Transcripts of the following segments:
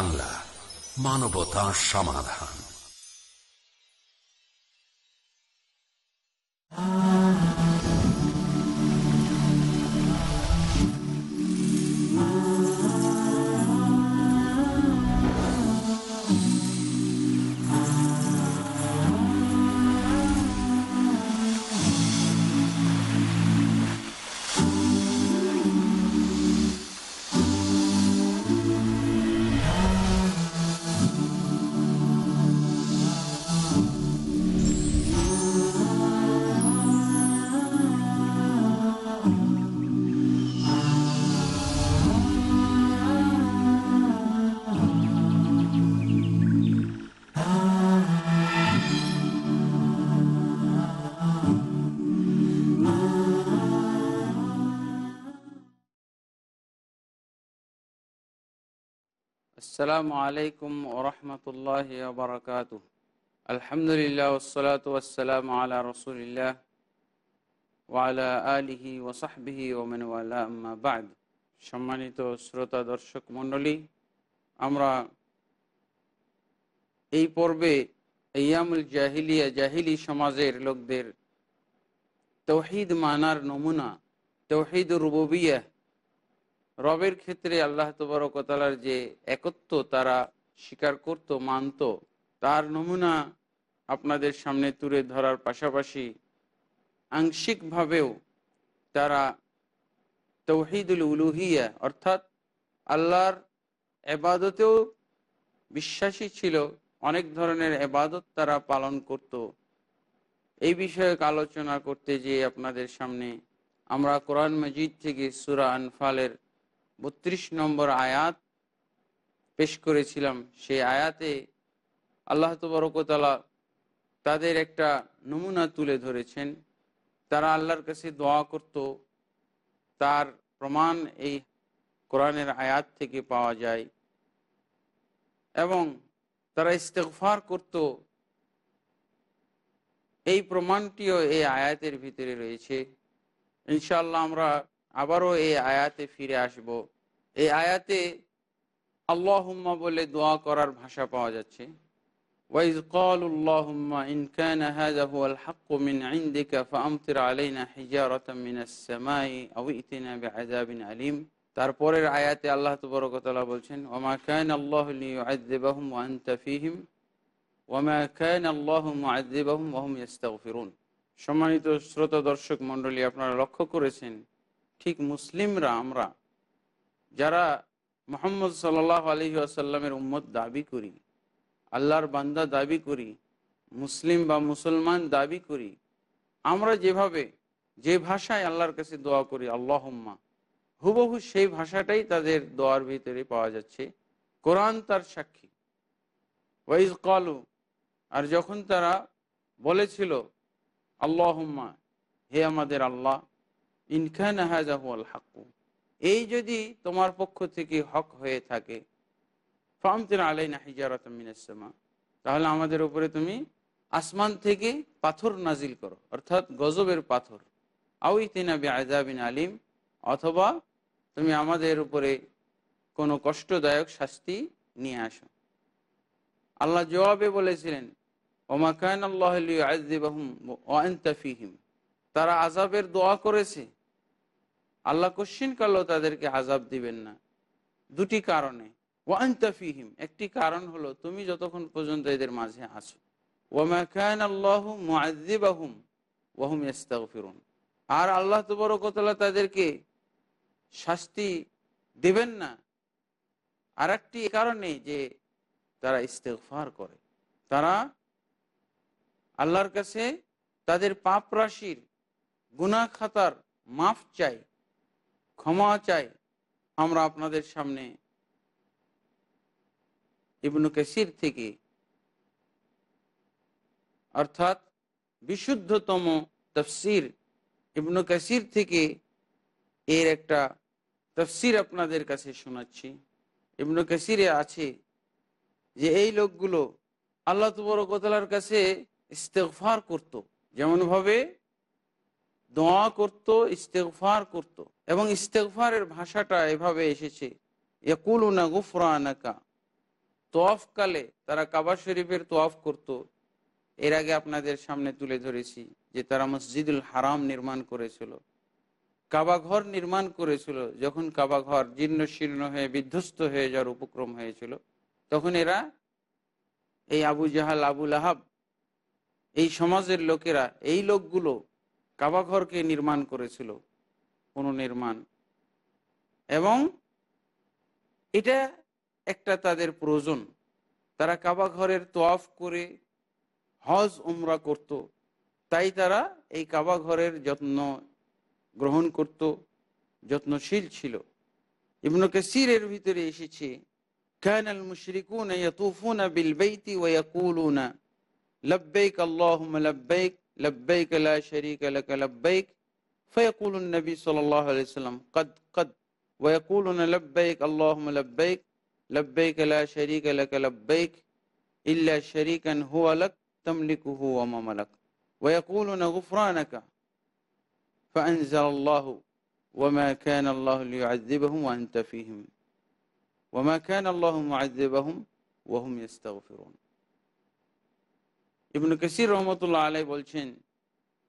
বাংলা মানবতা সমাধান। আসসালামু আলাইকুম ওরহমতুল্লাহ বারকাত আলহামদুলিল্লাহ ওসলাত ওয়াসালাম আলা রসুলিল্লাহ ওয়ালা আলিহি ওসাহবিহি ওমেন বাদ। সম্মানিত শ্রোতা, দর্শক, মণ্ডলী, আমরা এই পর্বে ইয়ামুল জাহিলিয়া, জাহিলি সমাজের লোকদের তৌহিদ মানার নমুনা তৌহিদ রুববিয়া রবের ক্ষেত্রে আল্লাহ তবরকতালার যে একত্ব তারা স্বীকার করত, মানত, তার নমুনা আপনাদের সামনে তুলে ধরার পাশাপাশি আংশিকভাবেও তারা তৌহিদুল উলুহিয়া, অর্থাৎ আল্লাহর এবাদতেও বিশ্বাসী ছিল, অনেক ধরনের এবাদত তারা পালন করত। এই বিষয়ে আলোচনা করতে যেয়ে আপনাদের সামনে আমরা কোরআন মজিদ থেকে সুরা আনফালের বত্রিশ নম্বর আয়াত পেশ করেছিলাম। সেই আয়াতে আল্লাহ তবরকতলা তাদের একটা নমুনা তুলে ধরেছেন। তারা আল্লাহর কাছে দোয়া করত। তার প্রমাণ এই কোরআনের আয়াত থেকে পাওয়া যায়। এবং তারা ইস্তেকফার করত। এই প্রমাণটিও এই আয়াতের ভিতরে রয়েছে। ইনশাল্লাহ আমরা আবারও এই আয়াতে ফিরে আসব এই আয়াতে আল্লাহুম্মা বলে দোয়া করার ভাষা পাওয়া যাচ্ছে ওয়াইজ قال اللهم إن كان هذا هو الحق من عندك فأمطر علينا حجارة من السماء أو ائتنا بعذاب أليم তারপরের আয়াতে আল্লাহ তবরকতলা বলছেন ওমা কান আল্লাহ লিউআযিবাহুম ওয়া আনতা ফীহিম ওমা কান আল্লাহু মুআযিবাহুম ওয়া হুম ইস্তাগফিরুন সম্মানিত শ্রোতা দর্শক মণ্ডলী আপনারা লক্ষ্য করেছেন ঠিক মুসলিমরা, আমরা, যারা মোহাম্মদ সাল্লাহ আলহি আসাল্লামের উম্মত দাবি করি, আল্লাহর বান্দা দাবি করি, মুসলিম বা মুসলমান দাবি করি, আমরা যেভাবে, যে ভাষায় আল্লাহর কাছে দোয়া করি, আল্লাহম্মা, হুবহু সেই ভাষাটাই তাদের দোয়ার ভিতরে পাওয়া যাচ্ছে, কোরআন তার সাক্ষী। ওয়াইজ কালু আর যখন তারা বলেছিল, আল্লাহম্মা, হে আমাদের আল্লাহ ইনখান হাক্কু। এই যদি তোমার পক্ষ থেকে হক হয়ে থাকে ফামতিন আলাইনা হিজারতমিনাসমা তাহলে আমাদের উপরে তুমি আসমান থেকে পাথর নাজিল করো, অর্থাৎ গজবের পাথর। আউইতিনা বি আজাবিন আলিম, অথবা তুমি আমাদের উপরে কোনো কষ্টদায়ক শাস্তি নিয়ে আসো। আল্লাহ জবাবে বলেছিলেন, ওমা কান আল্লাহ আজদিবাহুম ওয়ান্তাফিহিম তারা আজাবের দোয়া করেছে। আল্লাহ কশ্চিন কালও তাদেরকে আজাব দিবেন না। দুটি কারণে। ওয়ান্তাফিহিম একটি কারণ হলো, তুমি যতক্ষণ পর্যন্ত এদের মাঝে আছো। ওমা খান আল্লাহ আর আল্লাহ তবরকতলা তাদেরকে শাস্তি দেবেন না। আর একটি কারণে যে তারা ইস্তেগফার করে। তারা আল্লাহর কাছে তাদের পাপ রাশির গুনা খাতার মাফ চাই ক্ষমা চাই আমরা আপনাদের সামনে। ইবনু কাসির থেকে অর্থাৎ বিশুদ্ধতম তফসির ইবনু কাসির থেকে এর একটা তফসির আপনাদের কাছে শোনাচ্ছি। ইবনু কাসিরে আছে যে এই লোকগুলো আল্লাহ তবরকতলার কাছে ইস্তেগফার করত। যেমনভাবে দোয়া করত ইস্তেকফার করত। এবং ইস্তেগফারের ভাষাটা এভাবে এসেছে, ইয়াকুলুনা গুফরানাকা। তোয়াফকালে তারা কাবা শরীফের তোয়াফ করত। এর আগে আপনাদের সামনে তুলে ধরেছি যে তারা মসজিদুল হারাম নির্মাণ করেছিল। কাবা ঘর নির্মাণ করেছিল। যখন কাবা ঘর জীর্ণ শীর্ণ হয়ে, বিধ্বস্ত হয়ে যাওয়ার উপক্রম হয়েছিল, তখন এরা এই আবু জাহাল আবুল আহাব এই সমাজের লোকেরা, এই লোকগুলো কাবাঘরকে নির্মাণ করেছিল পুনর্নির্মাণ এবং এটা একটা তাদের প্রয়োজন। তারা কাবাঘরের তোয়াফ করে হজ উমরা করত। তাই তারা এই কাবাঘরের যত্ন গ্রহণ করত, যত্নশীল ছিল। ইবনু কাসিরের ভিতরে এসেছে, কানাল মুশরিকুন ইয়াতুফুনা বিল বাইতি ওয়া ইয়াকুলুনা, লব্বাইক আল্লাহুম্মা লব্বাইক لبيك لا شريك لك لبيك. فيقول النبي صلى الله عليه وسلم قد قد. ويقولون لبيك اللهم لبيك. لبيك لا شريك لك لبيك. إلا شريكا هو لك تملكه وما ملك. ويقولون غفرانك. فأنزل الله وما كان الله ليعذبهم وأنت فيهم. وما كان الله معذبهم وهم يستغفرون. ইবনু কাসির রহমতুল্লাহ আলাই বলছেন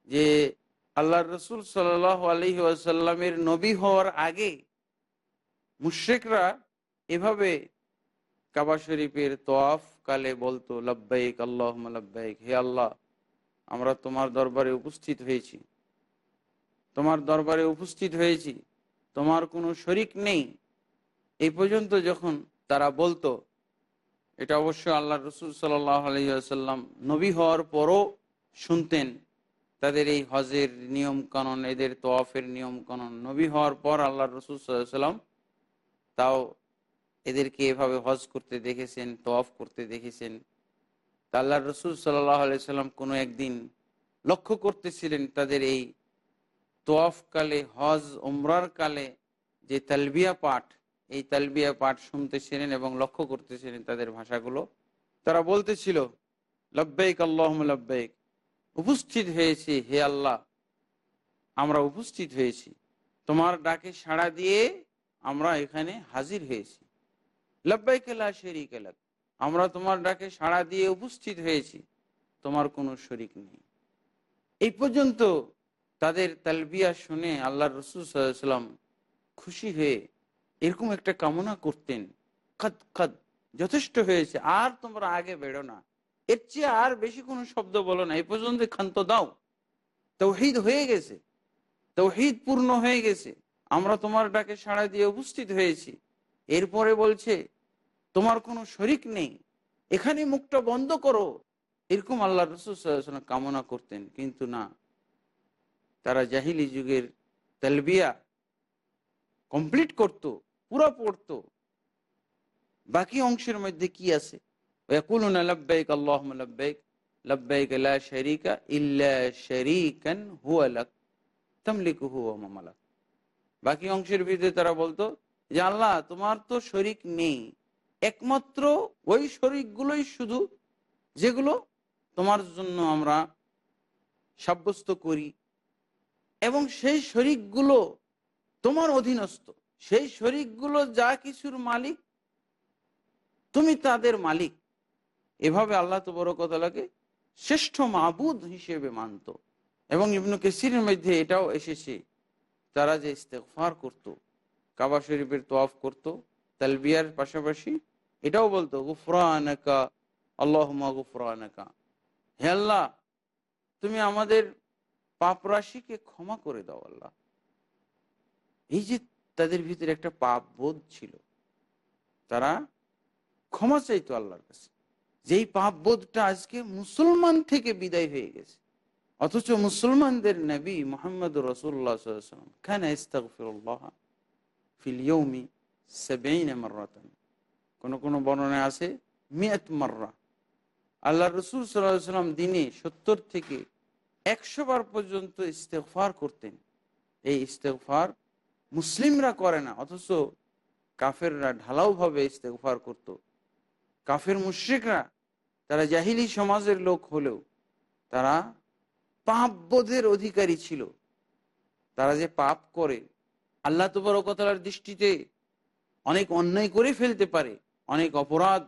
যে আল্লাহ রসুল সাল আলহি আসাল্লামের নবী হওয়ার আগে মুশ্রিকরা এভাবে কাবা শরীফের তোয়াফ কালে বলতো, লব্বাইক আল্লাহ লব্বাইক, হে আল্লাহ, আমরা তোমার দরবারে উপস্থিত হয়েছি। তোমার দরবারে উপস্থিত হয়েছি। তোমার কোনো শরিক নেই। এই পর্যন্ত যখন তারা বলতো এটা অবশ্য আল্লাহ রসুল সাল্লাহ নবী হওয়ার পরও শুনতেন। তাদের এই হজের নিয়ম কানুন এদের তোয়াফের নিয়ম কানুন নবী হওয়ার পর আল্লাহ রসুল সাল্লাম তাও এদেরকে এভাবে হজ করতে দেখেছেন তোয়াফ করতে দেখেছেন। তা আল্লাহ রসুল সাল্লাহ আলাইসাল্লাম কোনো একদিন লক্ষ্য করতেছিলেন তাদের এই তোয়াফ কালে হজ, উমরার কালে যে তালবিয়া পাঠ এই তালবিয়া পাঠ শুনতেছিলেন এবং লক্ষ্য করতেছিলেন তাদের ভাষাগুলো, তারা বলতেছিল, লব্বাইক আল্লাহ লব্বাইক, উপস্থিত হয়েছি হে আল্লাহ, আমরা উপস্থিত হয়েছি। তোমার ডাকে সাড়া দিয়ে আমরা এখানে হাজির হয়েছি। লব্বাইক শরিক এলাক আমরা তোমার ডাকে সাড়া দিয়ে উপস্থিত হয়েছি। তোমার কোনো শরিক নেই। এই পর্যন্ত তাদের তালবিয়া শুনে আল্লাহ রসুল সাল্লাম খুশি হয়ে এরকম একটা কামনা করতেন। খাদ খাদ, যথেষ্ট হয়েছে, আর তোমরা আগে বেড়ো না। এর চেয়ে আর বেশি কোনো শব্দ বলো না, এই পর্যন্ত ক্ষান্ত দাও। তৌহিদ হয়ে গেছে। তৌহিদ পূর্ণ হয়ে গেছে। আমরা তোমার ডাকে সাড়া দিয়ে উপস্থিত হয়েছি। এরপরে বলছে, তোমার কোনো শরিক নেই। এখানে মুখটা বন্ধ করো। এরকম আল্লাহ রসুল কামনা করতেন, কিন্তু না। তারা জাহিলি যুগের তেলবিয়া কমপ্লিট করত। পুরো পড়তো। বাকি অংশের মধ্যে কি আছে? বাকি অংশের ভিতরে তারা বলতো যে, আল্লাহ, তোমার তো শরিক নেই। একমাত্র ওই শরিকগুলোই শুধু যেগুলো তোমার জন্য আমরা সাব্যস্ত করি এবং সেই শরিকগুলো তোমার অধীনস্থ। সেই শরিকগুলো যা কিছুর মালিক, তুমি তাদের মালিক। এভাবে আল্লাহ তো বড় তবরকতলাকে শ্রেষ্ঠ মাবুদ হিসেবে মানত। এবং ইবনু কেসিরের মধ্যে এটাও এসেছে। তারা যে ইস্তেকফার করত, কাবা শরীফের তোয়াফ করত, তালবিয়ার পাশাপাশি এটাও বলতো, গুফরানকা আল্লাহ গুফরানকা। হে আল্লাহ, তুমি আমাদের পাপ রাশিকে ক্ষমা করে দাও আল্লাহ। এই যে তাদের ভিতরে একটা পাপ বোধ ছিল। তারা ক্ষমা চাইতো আল্লাহর কাছে। যেই পাপ বোধটা আজকে মুসলমান থেকে বিদায় হয়ে গেছে। অথচ মুসলমানদের নবী মোহাম্মদ রসুল্লাহ খান ইস্তাগফিরুল্লাহ ফিল ইয়ৌমি সাবেইন মাররাতান। কোন কোন আছে, মিয়াত মাররা। আল্লাহ রসুল সাল্লাম দিনে সত্তর থেকে একশো বার পর্যন্ত ইস্তেফার করতেন। এই ইস্তেফার মুসলিমরা করে না, অথচ কাফেররা ঢালাওভাবে ইস্তেফার করত। কাফের মুশ্রিকরা, তারা জাহিলি সমাজের লোক হলেও তারা পাপবোধের অধিকারী ছিল। তারা যে পাপ করে, আল্লাহ তবরকতার দৃষ্টিতে অনেক অন্যায় করে ফেলতে পারে, অনেক অপরাধ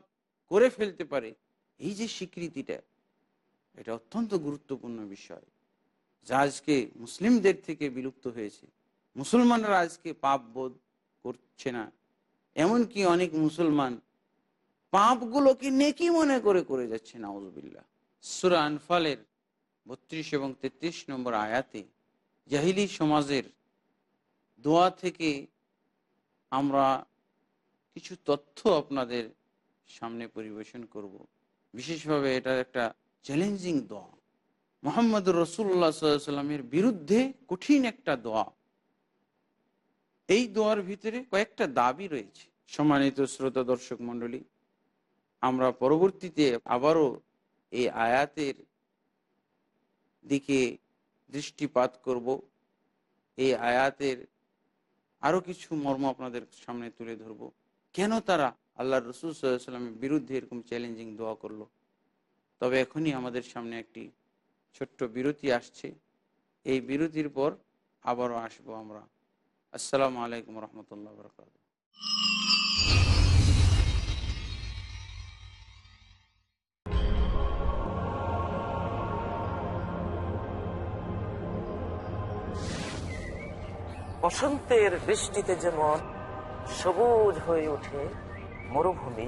করে ফেলতে পারে, এই যে স্বীকৃতিটা, এটা অত্যন্ত গুরুত্বপূর্ণ বিষয়, যা আজকে মুসলিমদের থেকে বিলুপ্ত হয়েছে। মুসলমানরা আজকে পাপ বোধ করছে না। এমনকি অনেক মুসলমান পাপগুলোকে নেকি মনে করে করে যাচ্ছে নাউজবিল্লা সুরা আনফালের বত্রিশ এবং তেত্রিশ নম্বর আয়াতে জাহিলি সমাজের দোয়া থেকে আমরা কিছু তথ্য আপনাদের সামনে পরিবেশন করব। বিশেষভাবে এটা একটা চ্যালেঞ্জিং দোয়া। মোহাম্মদ রসুল্লাহ সাল্লামের বিরুদ্ধে কঠিন একটা দোয়া। এই দোয়ার ভিতরে কয়েকটা দাবি রয়েছে। সম্মানিত শ্রোতা দর্শক মণ্ডলী, আমরা পরবর্তীতে আবারও এই আয়াতের দিকে দৃষ্টিপাত করব। এই আয়াতের আরও কিছু মর্ম আপনাদের সামনে তুলে ধরব। কেন তারা আল্লাহ রসুল সাল্লামের বিরুদ্ধে এরকম চ্যালেঞ্জিং দোয়া করল? তবে এখনই আমাদের সামনে একটি ছোট্ট বিরতি আসছে। এই বিরতির পর আবারও আসব আমরা। আসসালামু আলাইকুম রহমতুল্লাহ বরকাত বসন্তের বৃষ্টিতে যেমন সবুজ হয়ে ওঠে মরুভূমি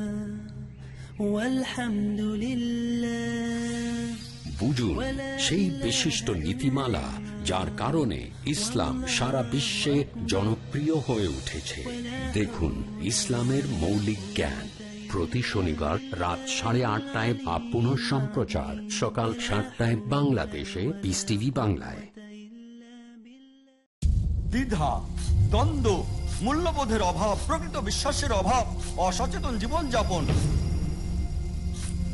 বুঝুন সেই বিশিষ্ট নীতিমালা যার কারণে ইসলাম সারা বিশ্বে জনপ্রিয় হয়ে উঠেছে। দেখুন ইসলামের মৌলিক জ্ঞান। প্রতি শনিবার রাত সাড়ে আটটায় বা পুনঃ সম্প্রচার। সকাল সাতটায় বাংলাদেশে পিস টিভি বাংলায়। দ্বিধা দ্বন্দ্ব মূল্যবোধের অভাব প্রকৃত বিশ্বাসের অভাব অসচেতন জীবনযাপন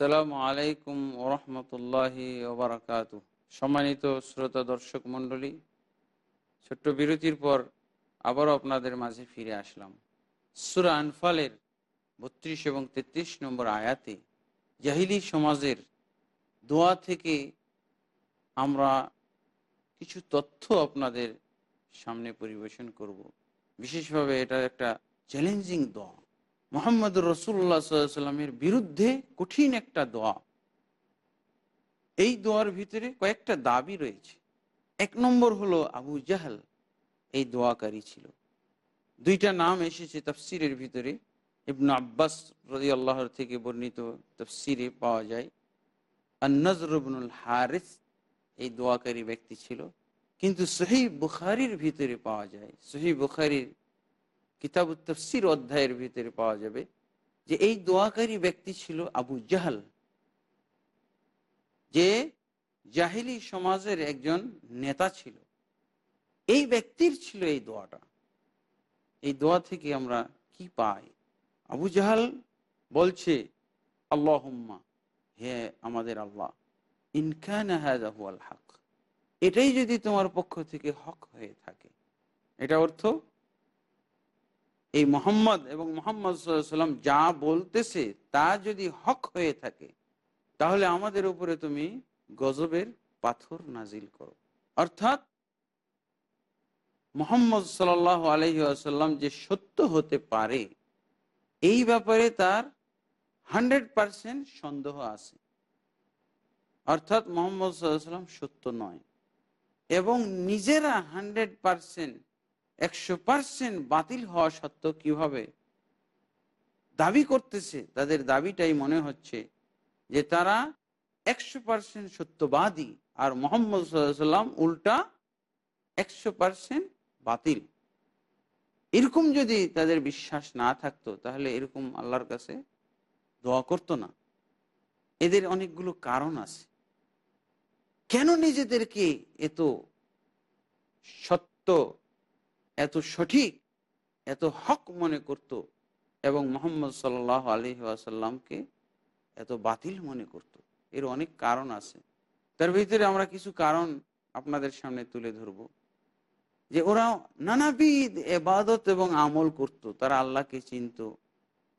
আসসালামু আলাইকুম ওরহমতুল্লাহি ওবরাকাত। সম্মানিত শ্রোতা দর্শক মণ্ডলী, ছোট্ট বিরতির পর আবারও আপনাদের মাঝে ফিরে আসলাম। সুরা আনফালের বত্রিশ এবং তেত্রিশ নম্বর আয়াতে জাহিলি সমাজের দোয়া থেকে আমরা কিছু তথ্য আপনাদের সামনে পরিবেশন করব। বিশেষভাবে এটা একটা চ্যালেঞ্জিং দোয়া। মোহাম্মদ রসুল্লাহ সাল্লামের বিরুদ্ধে কঠিন একটা দোয়া। এই দোয়ার ভিতরে কয়েকটা দাবি রয়েছে। এক নম্বর হলো আবু জাহাল এই দোয়াকারী ছিল। দুইটা নাম এসেছে তাফসিরের ভিতরে। ইবনু আব্বাস রদি আল্লাহর থেকে বর্ণিত তফসিরে পাওয়া যায়। আর নজরুবনুল হারিস এই দোয়াকারী ব্যক্তি ছিল। কিন্তু সহি বুখারির ভিতরে পাওয়া যায়। সহি বুখারির কিতাব তফসির অধ্যায়ের ভিতরে পাওয়া যাবে যে এই দোয়াকারী ব্যক্তি ছিল আবু জাহাল, যে জাহিলি সমাজের একজন নেতা ছিল। এই ব্যক্তির ছিল এই দোয়াটা। এই দোয়া থেকে আমরা কি পাই? আবু জাহাল বলছে আল্লাহ হে আমাদের আল্লাহ ইনকান হক। এটাই যদি তোমার পক্ষ থেকে হক হয়ে থাকে। এটা অর্থ এই মোহাম্মদ এবং মোহাম্মদ সাল্লাম যা বলতেছে, তা যদি হক হয়ে থাকে, তাহলে আমাদের উপরে তুমি গজবের পাথর নাজিল করো। অর্থাৎ মোহাম্মদ সাল আলহি আসাল্লাম যে সত্য হতে পারে, এই ব্যাপারে তার হান্ড্রেড পারসেন্ট সন্দেহ আছে। অর্থাৎ মোহাম্মদ সাল্লাম সত্য নয়। এবং নিজেরা হান্ড্রেড পারসেন্ট একশো পার্সেন্ট বাতিল হওয়া সত্ত্বেও কীভাবে দাবি করতেছে, তাদের দাবিটাই মনে হচ্ছে যে তারা একশো পারসেন্ট সত্যবাদী আর মোহাম্মদ সাল্লাম উল্টা একশো পার্সেন্ট বাতিল। এরকম যদি তাদের বিশ্বাস না থাকতো, তাহলে এরকম আল্লাহর কাছে দোয়া করতো না। এদের অনেকগুলো কারণ আছে। কেন নিজেদেরকে এত সত্য এত সঠিক, এত হক মনে করত এবং মোহাম্মদ সাল আলী আসাল্লামকে এত বাতিল মনে করত। এর অনেক কারণ আছে। তার ভিতরে আমরা কিছু কারণ আপনাদের সামনে তুলে ধরব। যে ওরা নানাবিধ এবাদত এবং আমল করত। তারা আল্লাহকে চিনত,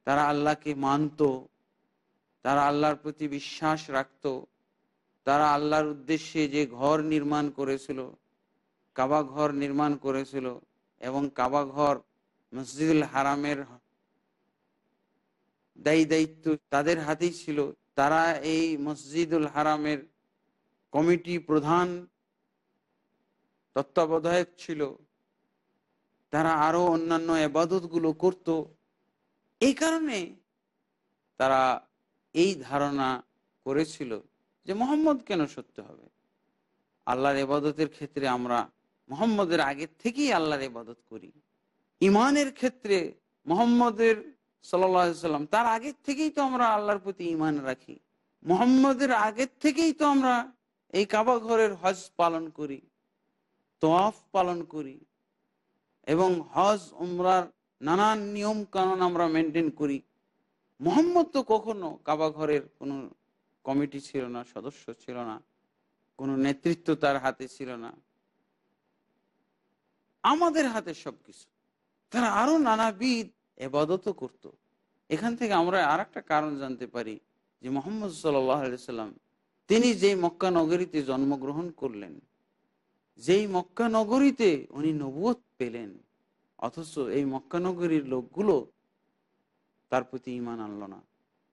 তারা আল্লাহকে মানত, তারা আল্লাহর প্রতি বিশ্বাস রাখত, তারা আল্লাহর উদ্দেশ্যে যে ঘর নির্মাণ করেছিল, কাবা ঘর নির্মাণ করেছিল এবং কাবা ঘর মসজিদুল হারামের দায়ী দায়িত্ব তাদের হাতেই ছিল। তারা এই মসজিদুল হারামের কমিটি প্রধান তত্ত্বাবধায়ক ছিল। তারা আরও অন্যান্য আবাদতগুলো করত। এই কারণে তারা এই ধারণা করেছিল যে মোহাম্মদ কেন সত্য হবে? আল্লাহর এবাদতের ক্ষেত্রে আমরা মোহাম্মদের আগের থেকেই আল্লাহর ইবাদত করি। ইমানের ক্ষেত্রে মোহাম্মদের সাল্লাম তার আগের থেকেই তো আমরা আল্লাহর প্রতি ইমান রাখি। মোহাম্মদের আগের থেকেই তো আমরা এই কাবা ঘরের হজ পালন করি, তোয়াফ পালন করি এবং হজ, উমরার নানান নিয়ম কানুন আমরা মেনটেন করি। মোহাম্মদ তো কখনো কাবা ঘরের কোনো কমিটি ছিল না, সদস্য ছিল না, কোনো নেতৃত্ব তার হাতে ছিল না। আমাদের হাতে সবকিছু। তারা আরও নানাবিধ এবাদত করত। এখান থেকে আমরা আর একটা কারণ জানতে পারি যে মোহাম্মদ সাল্লাম তিনি যেই মক্কা নগরীতে জন্মগ্রহণ করলেন, যেই মক্কা নগরীতে উনি নবুয়ত পেলেন, অথচ এই মক্কা নগরীর লোকগুলো তার প্রতি ইমান আনল না।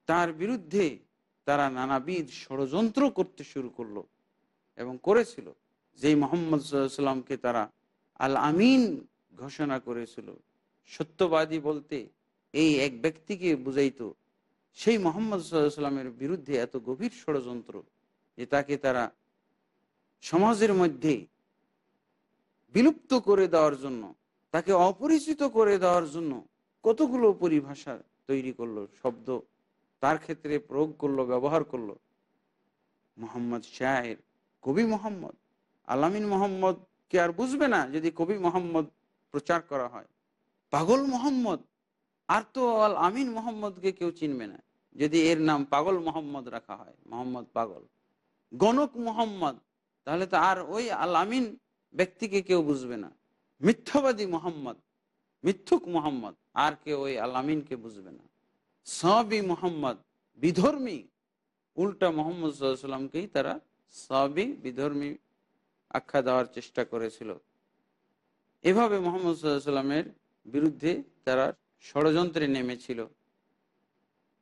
তার বিরুদ্ধে তারা নানাবিধ ষড়যন্ত্র করতে শুরু করল এবং করেছিল। যেই মোহাম্মদ সাল্লামকে তারা আল আমিন ঘোষণা করেছিল। সত্যবাদী বলতে এই এক ব্যক্তিকে বুঝাইতো, সেই মোহাম্মদ সাল্লামের বিরুদ্ধে এত গভীর ষড়যন্ত্র যে তাকে তারা সমাজের মধ্যে বিলুপ্ত করে দেওয়ার জন্য, তাকে অপরিচিত করে দেওয়ার জন্য কতগুলো পরিভাষা তৈরি করল, শব্দ তার ক্ষেত্রে প্রয়োগ করল, ব্যবহার করল। মোহাম্মদ শাহের কবি মোহাম্মদ আলামিন মোহাম্মদ কে আর বুঝবে না যদি কবি মোহাম্মদ প্রচার করা হয়। পাগল মোহাম্মদ? আর তো আল আমিন মোহাম্মদকে কেউ চিনবে না। যদি এর নাম পাগল মোহাম্মদ রাখা হয়, মোহাম্মদ পাগল। গণক মোহাম্মদ, তাহলে তো আর ওই আল আমিন ব্যক্তিকে কেউ বুঝবে না। মিথ্যাবাদী মোহাম্মদ, মিথ্যুক মোহাম্মদ, আর কেউ ওই আল আমিনকে বুঝবে না। সবই মোহাম্মদ, বিধর্মী। উল্টা মোহাম্মদ সাল্লামকেই তারা সবই বিধর্মী আখ্যা দেওয়ার চেষ্টা করেছিল। এভাবে মোহাম্মদ সাল্লামের বিরুদ্ধে তারা ষড়যন্ত্রে নেমেছিল।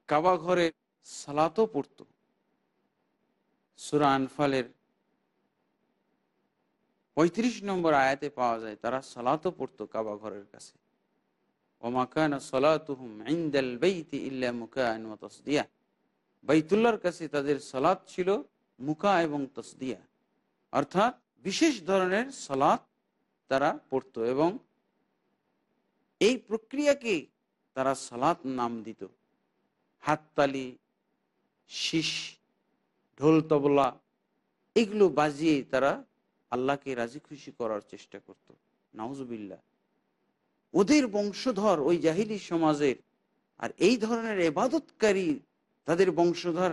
কাবা ঘরে সালাতও পড়ত। সুরা আনফালের পঁয়ত্রিশ নম্বর আয়াতে পাওয়া যায়, তারা সালাতও পড়তো কাবা ঘরের কাছে। ওমাকানা সলাতুহুম ইন্দাল বেইতি ইল্লা মুকান ও তসদিয়া। বাইতুল্লাহর কাছে তাদের সালাত ছিল মুকা এবং তসদিয়া। অর্থাৎ বিশেষ ধরনের সলাৎ তারা পড়তো এবং এই প্রক্রিয়াকে তারা সালাত নাম দিত। হাততালি, শীষ, ঢোল, তবলা, এগুলো বাজিয়ে তারা আল্লাহকে রাজি খুশি করার চেষ্টা করত। নাউজুবিল্লা ওদের বংশধর ওই জাহিলি সমাজের আর এই ধরনের এবাদতকারী তাদের বংশধর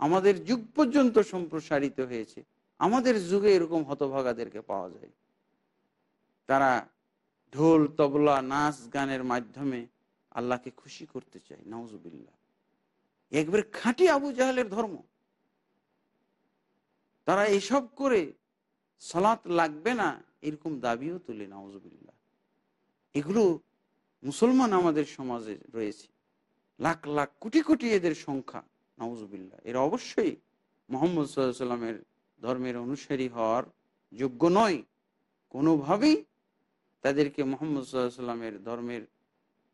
আমাদের যুগ পর্যন্ত সম্প্রসারিত হয়েছে। আমাদের যুগে এরকম হতভাগাদেরকে পাওয়া যায়। তারা ঢোল, তবলা, নাচ, গানের মাধ্যমে আল্লাহকে খুশি করতে চায় নওজুবিল্লা একবার খাঁটি আবু জাহালের ধর্ম। তারা এসব করে সালাত লাগবে না, এরকম দাবিও তুলে নওজুবিল্লা এগুলো মুসলমান আমাদের সমাজে রয়েছে। লাখ লাখ, কোটি কোটি এদের সংখ্যা নওজুবিল্লা এরা অবশ্যই মোহাম্মদ সাল্লামের ধর্মের অনুসারী হওয়ার যোগ্য নয়। কোনোভাবেই তাদেরকে মোহাম্মদ সাল্লামের ধর্মের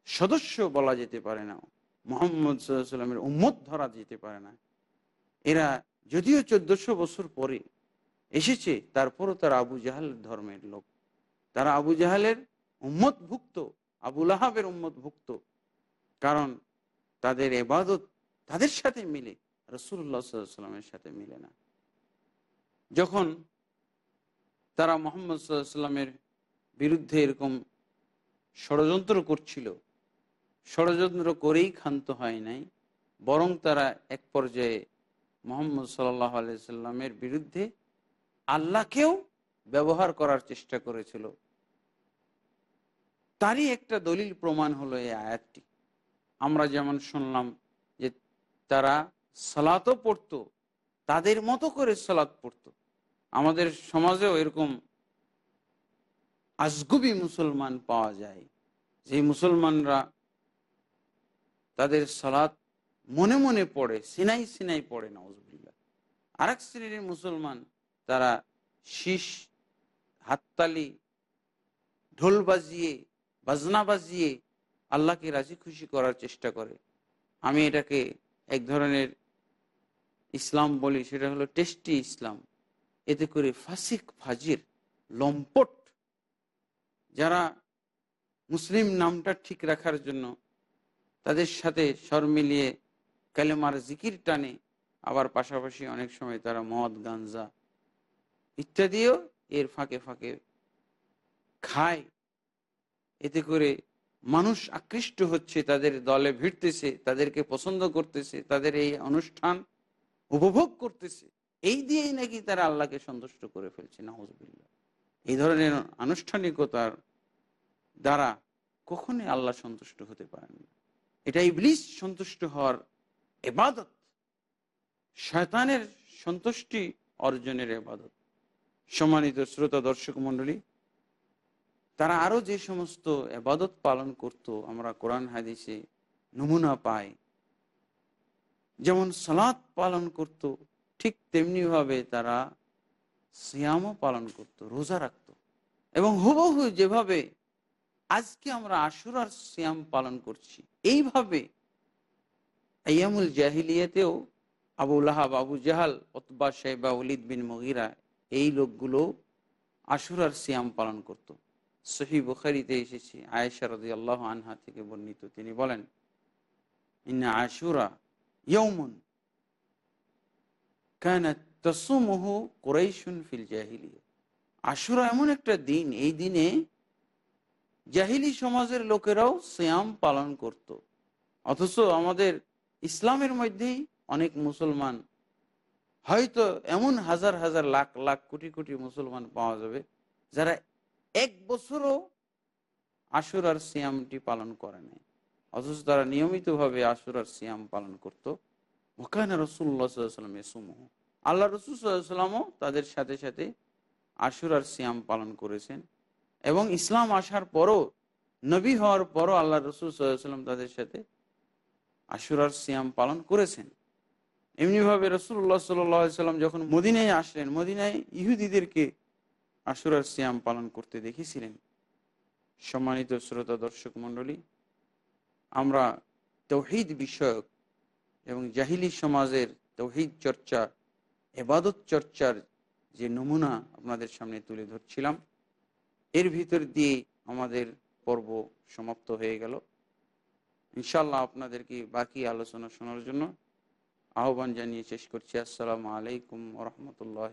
সদস্য বলা যেতে পারে না। মোহাম্মদ সাল্লামের উম্মত ধরা যেতে পারে না। এরা যদিও চোদ্দশো বছর পরে এসেছে, তারপরও তারা আবু জাহালের ধর্মের লোক। তারা আবু জাহালের উম্মতভুক্ত আবুল আহাবের উম্মতভুক্ত। কারণ তাদের এবাদত তাদের সাথে মিলে রসুল্লাহ সাল্লামের সাথে মিলে না। যখন তারা মোহাম্মদ সাল্লামের বিরুদ্ধে এরকম ষড়যন্ত্র করছিল, ষড়যন্ত্র করেই ক্ষান্ত হয় নাই, বরং তারা এক পর্যায়ে মোহাম্মদ সাল্লাহ আলাইসাল্লামের বিরুদ্ধে আল্লাহকেও ব্যবহার করার চেষ্টা করেছিল। তারই একটা দলিল প্রমাণ হলো এই আয়াতটি। আমরা যেমন শুনলাম যে তারা সালাতও পড়তো তাদের মতো করে সালাত পড়তো। আমাদের সমাজেও এরকম আজগুবি মুসলমান পাওয়া যায়, যে মুসলমানরা তাদের সালাত মনে মনে পড়ে, সিনাই সিনাই পড়ে নজবুল্লাহ আর এক শ্রেণির মুসলমান, তারা শীষ, হাততালি, ঢোল বাজিয়ে, বাজনা বাজিয়ে আল্লাহকে রাজি খুশি করার চেষ্টা করে। আমি এটাকে এক ধরনের ইসলাম বলি, সেটা হলো টেস্টি ইসলাম। এতে করে ফাসিক, ফাজির, লম্পট, যারা মুসলিম নামটা ঠিক রাখার জন্য তাদের সাথে স্বর মিলিয়ে কালেমার জিকির টানে, আবার পাশাপাশি অনেক সময় তারা মদ গাঞ্জা ইত্যাদিও এর ফাঁকে ফাঁকে খায়। এতে করে মানুষ আকৃষ্ট হচ্ছে, তাদের দলে ভিড়তেছে, তাদেরকে পছন্দ করতেছে, তাদের এই অনুষ্ঠান উপভোগ করতেছে, এই দিয়েই নাকি তারা আল্লাহকে সন্তুষ্ট করে ফেলছে নাহজবিল্লা এই ধরনের আনুষ্ঠানিকতার দ্বারা কখনই আল্লাহ সন্তুষ্ট হতে পারেন এটা ইবলিস সন্তুষ্ট হওয়ার এবাদত, শয়তানের সন্তুষ্টি অর্জনের এবাদত। সম্মানিত শ্রোতা দর্শক মন্ডলী তারা আরও যে সমস্ত এবাদত পালন করত, আমরা কোরআন হাদিসে নমুনা পাই যেমন সালাত পালন করত, ঠিক তেমনি ভাবে তারা সিয়ামও পালন করত, রোজা রাখত। এবং হুবহু যেভাবে আজকে আমরা আশুরার সিয়াম পালন করছি, এইভাবে আয়ামুল জাহিলিয়াতেও আবুল আহাব আবু জাহাল অতবা সাহেবা, উলিদ বিন মগিরা এই লোকগুলো আশুরার সিয়াম পালন করত। সহি বুখারিতে এসেছে, আয়েশা রদি আল্লাহ আনহা থেকে বর্ণিত, তিনি বলেন, ইন্না আশুরা আশুরা এমন একটা দিন, এই দিনে জাহিলি সমাজের লোকেরাও সিয়াম পালন করত। অথচ আমাদের ইসলামের মধ্যেই অনেক মুসলমান, হয়তো এমন হাজার হাজার লাখ লাখ কোটি কোটি মুসলমান পাওয়া যাবে, যারা এক বছরও আশুরার সিয়ামটি পালন করে নাই অথচ তারা নিয়মিতভাবে আশুরার সিয়াম পালন করত। মোকায়না রসুল্লাহাম এসমুহ আল্লাহ রসুল সাল্লামও তাদের সাথে সাথে আশুরার সিয়াম পালন করেছেন এবং ইসলাম আসার পরও, নবী হওয়ার পরও আল্লাহ রসুল সাল্লাম তাদের সাথে আশুরার সিয়াম পালন করেছেন। এমনিভাবে রসুল্লাহ সাল্লাম যখন মদিনায় আসলেন, মদিনায় ইহুদিদেরকে আশুরার সিয়াম পালন করতে দেখেছিলেন। সম্মানিত শ্রোতা দর্শক মণ্ডলী আমরা তৌহিদ বিষয়ক এবং জাহিলি সমাজের তৌহিদ চর্চা, এবাদত চর্চার যে নমুনা আপনাদের সামনে তুলে ধরছিলাম, এর ভিতর দিয়ে আমাদের পর্ব সমাপ্ত হয়ে গেল। ইনশাল্লাহ আপনাদেরকে বাকি আলোচনা শোনার জন্য আহ্বান জানিয়ে শেষ করছি। আসসালামু আলাইকুম রহমতুল্লাহ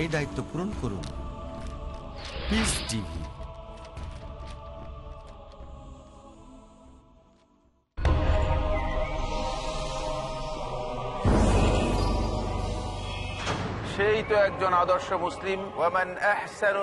এই দায়িত্ব পূরণ করুন। সেই তো একজন আদর্শ মুসলিম। ওয়ামান আহসানু